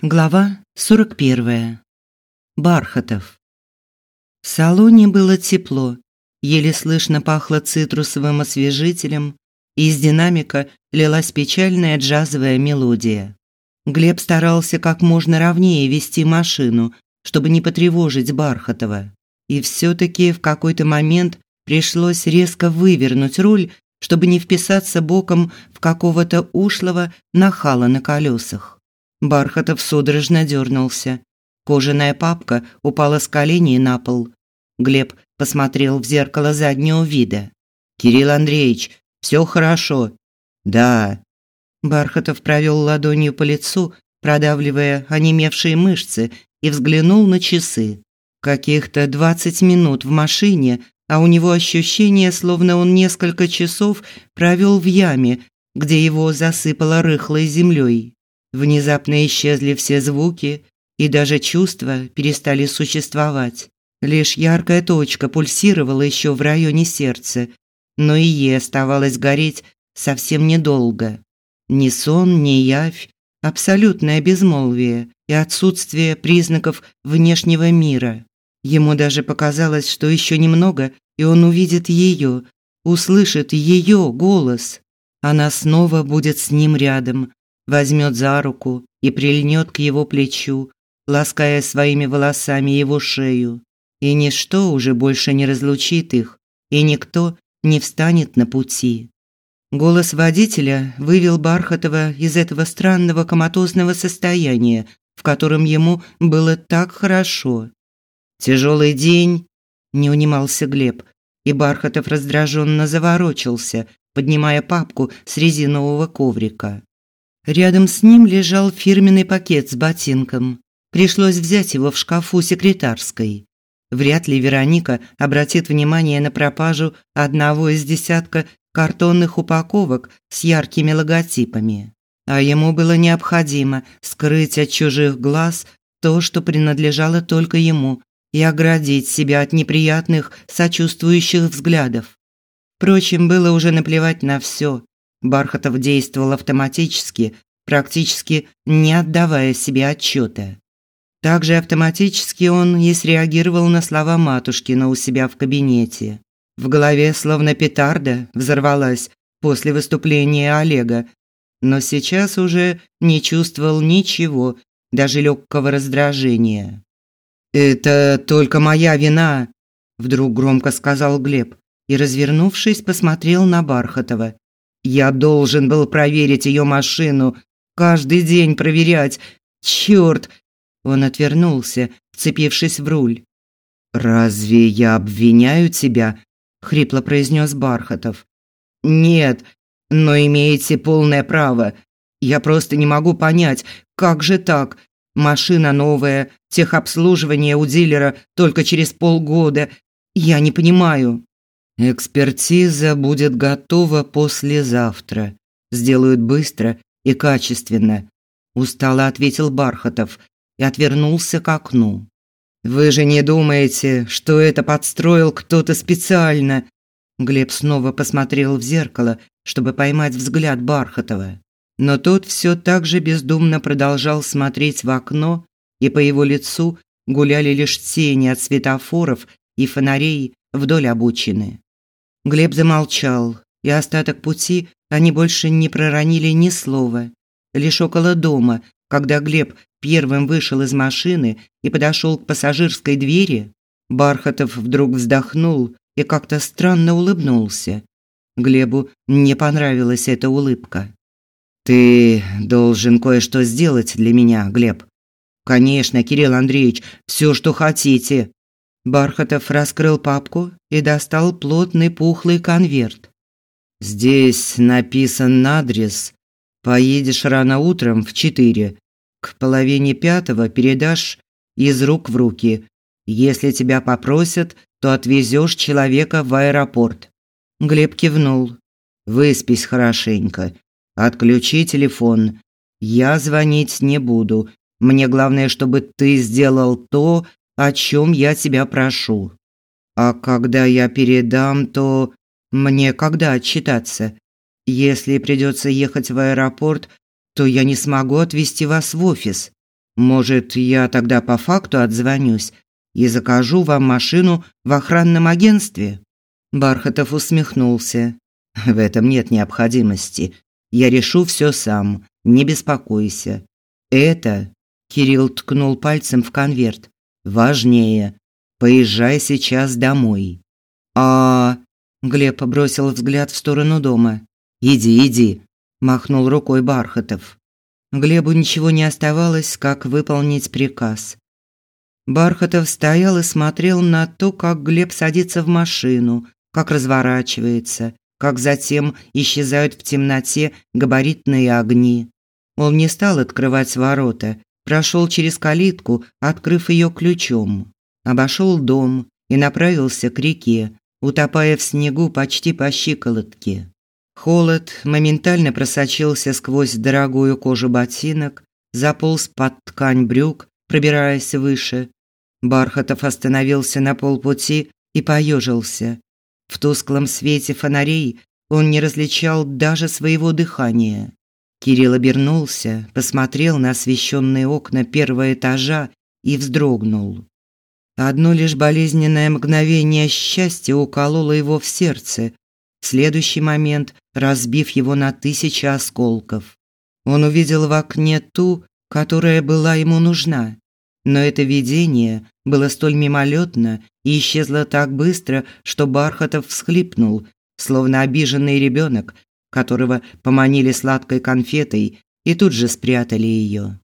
Глава 41. Бархатов. В салоне было тепло, еле слышно пахло цитрусовым освежителем, и из динамика лилась печальная джазовая мелодия. Глеб старался как можно ровнее вести машину, чтобы не потревожить Бархатова. И все таки в какой-то момент пришлось резко вывернуть руль, чтобы не вписаться боком в какого-то ушлого нахала на колесах. Бархатов судорожно дернулся. Кожаная папка упала с коленей на пол. Глеб посмотрел в зеркало заднего вида. «Кирилл Андреевич, все хорошо?» «Да». Бархатов провел ладонью по лицу, продавливая онемевшие мышцы, и взглянул на часы. Каких-то двадцать минут в машине, а у него ощущение, словно он несколько часов провел в яме, где его засыпало рыхлой землей. Внезапно исчезли все звуки, и даже чувства перестали существовать. Лишь яркая точка пульсировала еще в районе сердца, но и ей оставалось гореть совсем недолго. Ни сон, ни явь, абсолютное безмолвие и отсутствие признаков внешнего мира. Ему даже показалось, что еще немного, и он увидит ее, услышит ее голос. Она снова будет с ним рядом, возьмет за руку и прильнет к его плечу, лаская своими волосами его шею. И ничто уже больше не разлучит их, и никто не встанет на пути. Голос водителя вывел Бархатова из этого странного коматозного состояния, в котором ему было так хорошо. Тяжелый день, не унимался Глеб, и Бархатов раздраженно заворочился, поднимая папку с резинового коврика. Рядом с ним лежал фирменный пакет с ботинком. Пришлось взять его в шкафу секретарской. Вряд ли Вероника обратит внимание на пропажу одного из десятка картонных упаковок с яркими логотипами. А ему было необходимо скрыть от чужих глаз то, что принадлежало только ему, и оградить себя от неприятных сочувствующих взглядов. Впрочем, было уже наплевать на все. Бархатов действовал автоматически, практически не отдавая себе отчета. Также автоматически он и среагировал на слова матушкина у себя в кабинете. В голове словно петарда взорвалась после выступления Олега, но сейчас уже не чувствовал ничего, даже легкого раздражения. «Это только моя вина», – вдруг громко сказал Глеб и, развернувшись, посмотрел на Бархатова. Я должен был проверить ее машину, каждый день проверять. Черт! Он отвернулся, вцепившись в руль. Разве я обвиняю тебя? хрипло произнес Бархатов. Нет, но имеете полное право. Я просто не могу понять, как же так? Машина новая, техобслуживание у дилера только через полгода. Я не понимаю. Экспертиза будет готова послезавтра. Сделают быстро и качественно, устало ответил Бархатов и отвернулся к окну. Вы же не думаете, что это подстроил кто-то специально? Глеб снова посмотрел в зеркало, чтобы поймать взгляд Бархатова. Но тот все так же бездумно продолжал смотреть в окно, и по его лицу гуляли лишь тени от светофоров и фонарей вдоль обочины. Глеб замолчал, и остаток пути они больше не проронили ни слова. Лишь около дома, когда Глеб первым вышел из машины и подошел к пассажирской двери, Бархатов вдруг вздохнул и как-то странно улыбнулся. Глебу не понравилась эта улыбка. Ты должен кое-что сделать для меня, Глеб. Конечно, Кирилл Андреевич, все, что хотите. Бархатов раскрыл папку и достал плотный пухлый конверт. Здесь написан адрес. Поедешь рано утром в четыре. К половине пятого передашь из рук в руки. Если тебя попросят, то отвезешь человека в аэропорт. Глеб кивнул. Выспись хорошенько. Отключи телефон. Я звонить не буду. Мне главное, чтобы ты сделал то, о чем я тебя прошу. А когда я передам, то мне когда отчитаться? Если придется ехать в аэропорт, то я не смогу отвезти вас в офис. Может, я тогда по факту отзвонюсь и закажу вам машину в охранном агентстве?» Бархатов усмехнулся. «В этом нет необходимости. Я решу все сам. Не беспокойся. Это...» Кирилл ткнул пальцем в конверт. «Важнее. Поезжай сейчас домой». «А...» Глеб бросил взгляд в сторону дома. «Иди, иди», – махнул рукой Бархатов. Глебу ничего не оставалось, как выполнить приказ. Бархатов стоял и смотрел на то, как Глеб садится в машину, как разворачивается, как затем исчезают в темноте габаритные огни. Он не стал открывать ворота, прошел через калитку, открыв ее ключом, обошел дом и направился к реке, утопая в снегу почти по щиколотке. Холод моментально просочился сквозь дорогую кожу ботинок, заполз под ткань брюк, пробираясь выше. Бархатов остановился на полпути и поежился. В тусклом свете фонарей он не различал даже своего дыхания. Кирилл обернулся, посмотрел на освещенные окна первого этажа и вздрогнул. Одно лишь болезненное мгновение счастья укололо его в сердце, в следующий момент разбив его на тысячи осколков. Он увидел в окне ту, которая была ему нужна. Но это видение было столь мимолетно и исчезло так быстро, что Бархатов всхлипнул, словно обиженный ребенок, которого поманили сладкой конфетой и тут же спрятали ее.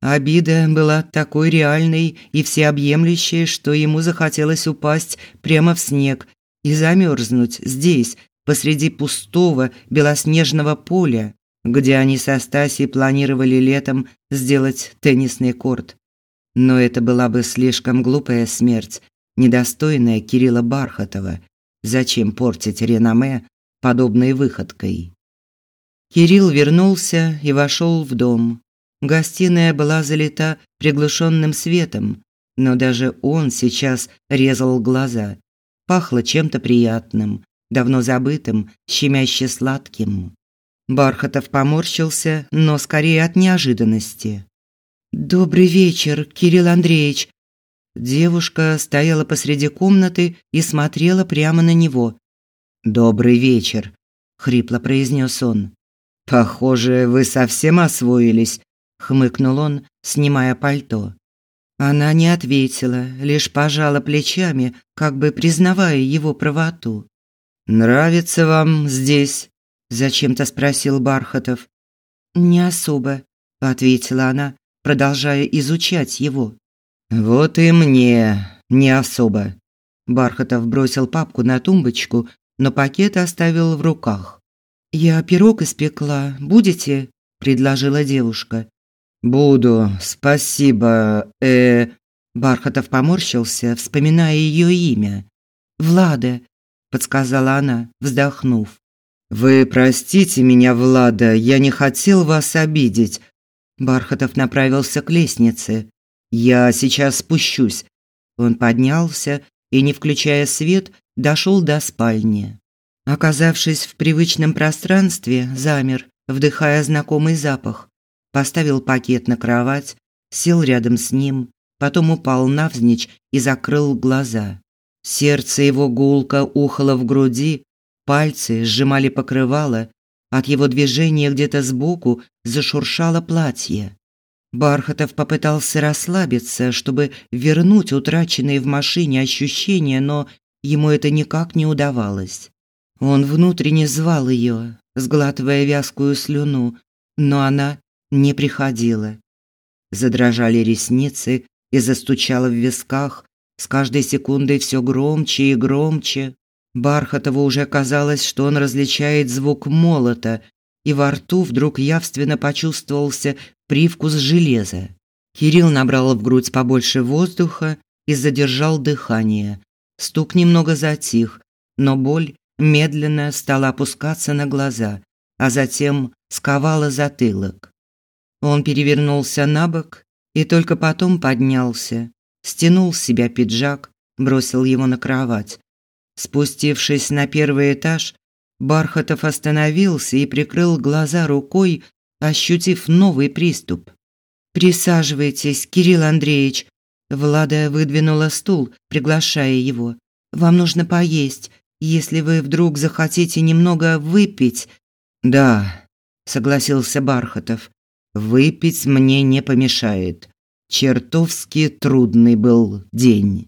Обида была такой реальной и всеобъемлющей, что ему захотелось упасть прямо в снег и замерзнуть здесь, посреди пустого белоснежного поля, где они со Стасей планировали летом сделать теннисный корт. Но это была бы слишком глупая смерть, недостойная Кирилла Бархатова. Зачем портить реноме подобной выходкой? Кирилл вернулся и вошел в дом. Гостиная была залита приглушенным светом, но даже он сейчас резал глаза. Пахло чем-то приятным, давно забытым, щемяще сладким. Бархатов поморщился, но скорее от неожиданности. Добрый вечер, Кирилл Андреевич. Девушка стояла посреди комнаты и смотрела прямо на него. Добрый вечер, хрипло произнес он. Похоже, вы совсем освоились, хмыкнул он, снимая пальто. Она не ответила, лишь пожала плечами, как бы признавая его правоту. Нравится вам здесь? зачем-то спросил Бархатов. Не особо, ответила она, продолжая изучать его. Вот и мне не особо. Бархатов бросил папку на тумбочку, но пакет оставил в руках. Я пирог испекла. Будете? предложила девушка. Буду, спасибо. Э, Бархатов поморщился, вспоминая ее имя. Влада, подсказала она, вздохнув. Вы простите меня, Влада, я не хотел вас обидеть. Бархатов направился к лестнице. Я сейчас спущусь. Он поднялся и, не включая свет, дошел до спальни. Оказавшись в привычном пространстве, замер, вдыхая знакомый запах. Поставил пакет на кровать, сел рядом с ним, потом упал навзничь и закрыл глаза. Сердце его гулко ухало в груди, пальцы сжимали покрывало, от его движения где-то сбоку зашуршало платье. Бархатов попытался расслабиться, чтобы вернуть утраченные в машине ощущения, но ему это никак не удавалось. Он внутренне звал ее, сглатывая вязкую слюну, но она не приходила. Задрожали ресницы и застучало в висках, с каждой секундой все громче и громче. Бархатову уже казалось, что он различает звук молота, и во рту вдруг явственно почувствовался привкус железа. Кирилл набрал в грудь побольше воздуха и задержал дыхание. Стук немного затих, но боль медленно стала опускаться на глаза, а затем сковала затылок. Он перевернулся на бок и только потом поднялся, стянул с себя пиджак, бросил его на кровать. Спустившись на первый этаж, Бархатов остановился и прикрыл глаза рукой, ощутив новый приступ. Присаживайтесь, Кирилл Андреевич. Влада выдвинула стул, приглашая его. Вам нужно поесть. Если вы вдруг захотите немного выпить. Да, согласился Бархатов. Выпить мне не помешает. Чертовски трудный был день.